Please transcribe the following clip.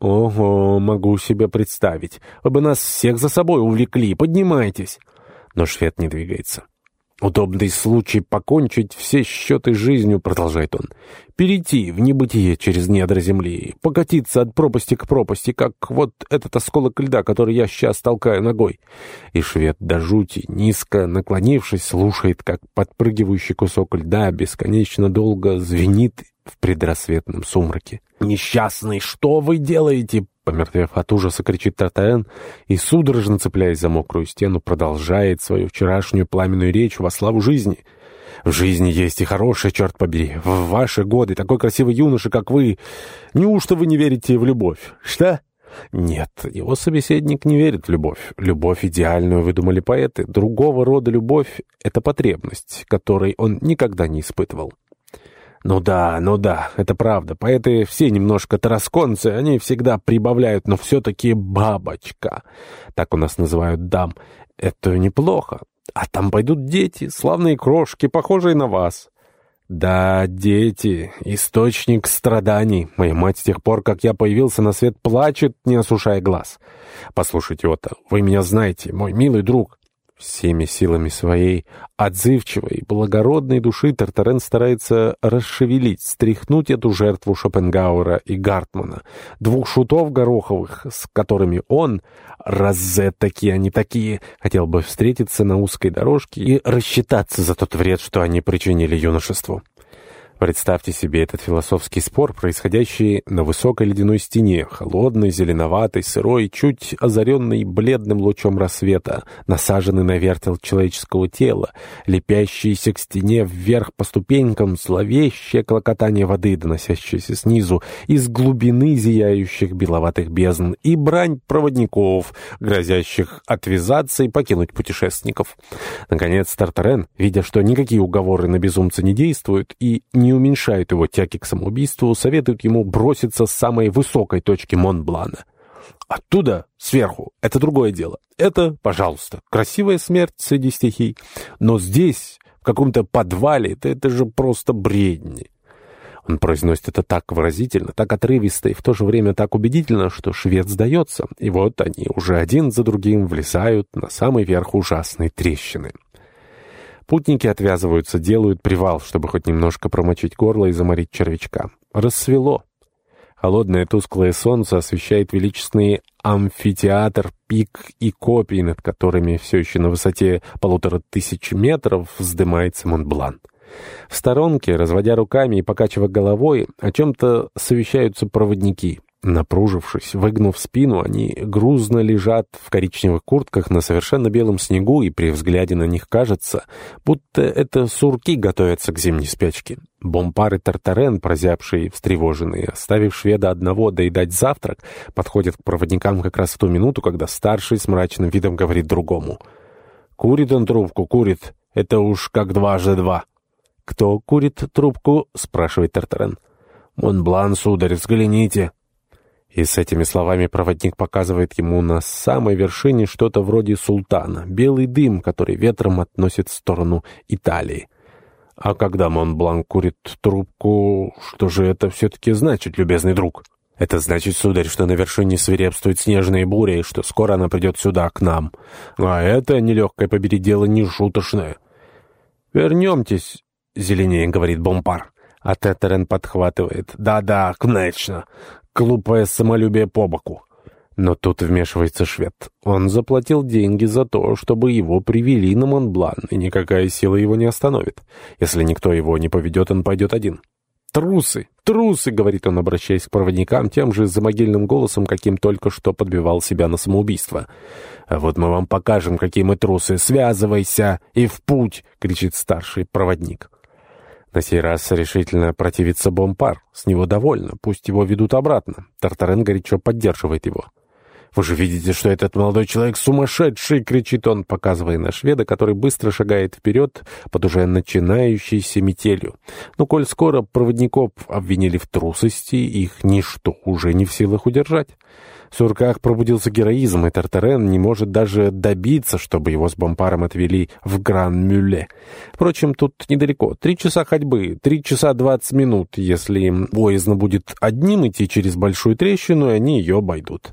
«Ого, могу себе представить. Вы бы нас всех за собой увлекли. Поднимайтесь!» Но швед не двигается. «Удобный случай покончить все счеты жизнью», — продолжает он. «Перейти в небытие через недра земли, покатиться от пропасти к пропасти, как вот этот осколок льда, который я сейчас толкаю ногой». И швед до жути, низко наклонившись, слушает, как подпрыгивающий кусок льда бесконечно долго звенит в предрассветном сумраке. «Несчастный, что вы делаете?» Помертвев от ужаса, кричит Тартаэн и, судорожно цепляясь за мокрую стену, продолжает свою вчерашнюю пламенную речь во славу жизни. «В жизни есть и хорошее, черт побери. В ваши годы такой красивый юноша, как вы. Неужто вы не верите в любовь? Что?» Нет, его собеседник не верит в любовь. Любовь идеальную выдумали поэты. Другого рода любовь — это потребность, которой он никогда не испытывал. Ну да, ну да, это правда. Поэты все немножко тарасконцы, они всегда прибавляют, но все-таки бабочка. Так у нас называют дам. Это неплохо. А там пойдут дети, славные крошки, похожие на вас. Да, дети, источник страданий. Моя мать с тех пор, как я появился на свет, плачет, не осушая глаз. Послушайте, Ота, вы меня знаете, мой милый друг. Всеми силами своей отзывчивой, благородной души Тартарен старается расшевелить, стряхнуть эту жертву Шопенгауэра и Гартмана, двух шутов гороховых, с которыми он, раззе такие они такие, хотел бы встретиться на узкой дорожке и рассчитаться за тот вред, что они причинили юношеству. Представьте себе этот философский спор, происходящий на высокой ледяной стене, холодной, зеленоватой, сырой, чуть озаренной бледным лучом рассвета, насаженный на вертел человеческого тела, лепящийся к стене вверх по ступенькам, зловещее клокотание воды, доносящееся снизу, из глубины зияющих беловатых бездн, и брань проводников, грозящих отвязаться и покинуть путешественников. Наконец, Тартарен, видя, что никакие уговоры на безумца не действуют, и не не уменьшают его тяги к самоубийству, советуют ему броситься с самой высокой точки Монблана. Оттуда, сверху, это другое дело. Это, пожалуйста, красивая смерть среди стихий. Но здесь, в каком-то подвале, это, это же просто бредни. Он произносит это так выразительно, так отрывисто и в то же время так убедительно, что швед сдается. И вот они уже один за другим влезают на самый верх ужасной трещины. Путники отвязываются, делают привал, чтобы хоть немножко промочить горло и заморить червячка. Рассвело. Холодное тусклое солнце освещает величественный амфитеатр, пик и копий, над которыми все еще на высоте полутора тысяч метров вздымается Монблан. В сторонке, разводя руками и покачивая головой, о чем-то совещаются проводники. Напружившись, выгнув спину, они грузно лежат в коричневых куртках на совершенно белом снегу, и при взгляде на них кажется, будто это сурки готовятся к зимней спячке. Бомпар и Тартарен, прозябшие и встревоженные, оставив шведа одного доедать завтрак, подходят к проводникам как раз в ту минуту, когда старший с мрачным видом говорит другому. «Курит он трубку, курит. Это уж как дважды два». «Кто курит трубку?» — спрашивает Тартарен. «Монблан, сударь, взгляните». И с этими словами проводник показывает ему на самой вершине что-то вроде султана, белый дым, который ветром относит в сторону Италии. А когда Монблан курит трубку, что же это все-таки значит, любезный друг? Это значит, сударь, что на вершине свирепствует снежная буря, и что скоро она придет сюда, к нам. А это, нелегкое побери не шуточное. «Вернемтесь», — зеленее говорит Бомпар. А Тетерен подхватывает. «Да-да, конечно глупое самолюбие по боку. Но тут вмешивается швед. Он заплатил деньги за то, чтобы его привели на Монблан, и никакая сила его не остановит. Если никто его не поведет, он пойдет один. «Трусы! Трусы!» — говорит он, обращаясь к проводникам тем же замогильным голосом, каким только что подбивал себя на самоубийство. «А вот мы вам покажем, какие мы трусы! Связывайся и в путь!» — кричит старший проводник. На сей раз решительно противится Бомпар. С него довольно, пусть его ведут обратно. Тартарен горячо поддерживает его. «Вы же видите, что этот молодой человек сумасшедший!» — кричит он, показывая на шведа, который быстро шагает вперед под уже начинающейся метелью. Но коль скоро проводников обвинили в трусости, их ничто уже не в силах удержать. В Сурках пробудился героизм, и Тартарен не может даже добиться, чтобы его с бомпаром отвели в Гран-Мюле. Впрочем, тут недалеко. Три часа ходьбы, три часа двадцать минут, если им будет одним идти через большую трещину, и они ее обойдут.